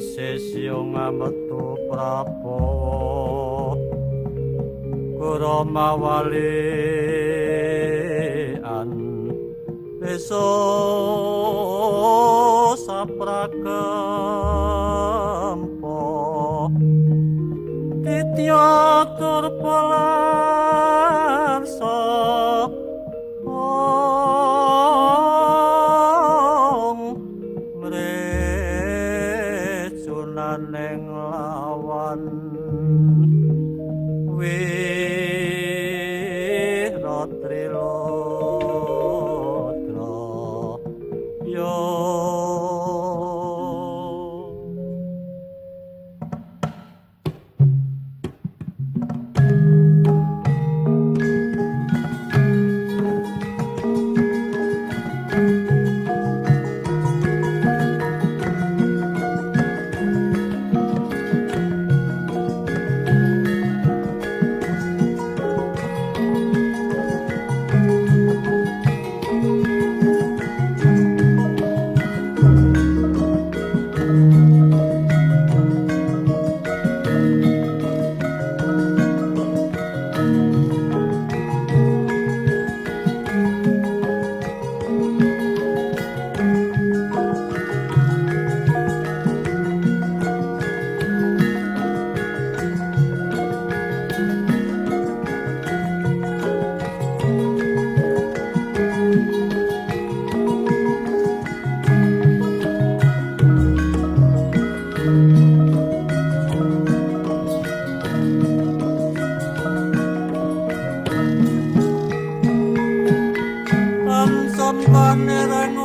angise siung ametu prabowo kurama walian. Eso saprakampo titya turpalarsa partner, never know.